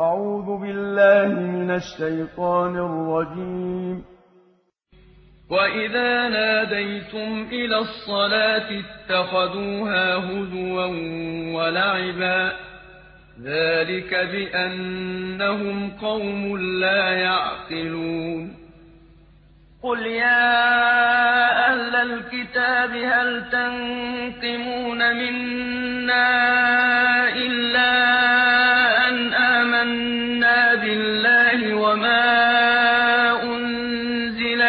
أعوذ بالله من الشيطان الرجيم. وإذا ناديتم إلى الصلاة اتخذوها هزوا ولعبا ذلك بأنهم قوم لا يعقلون قل يا أهل الكتاب هل تنقمون منا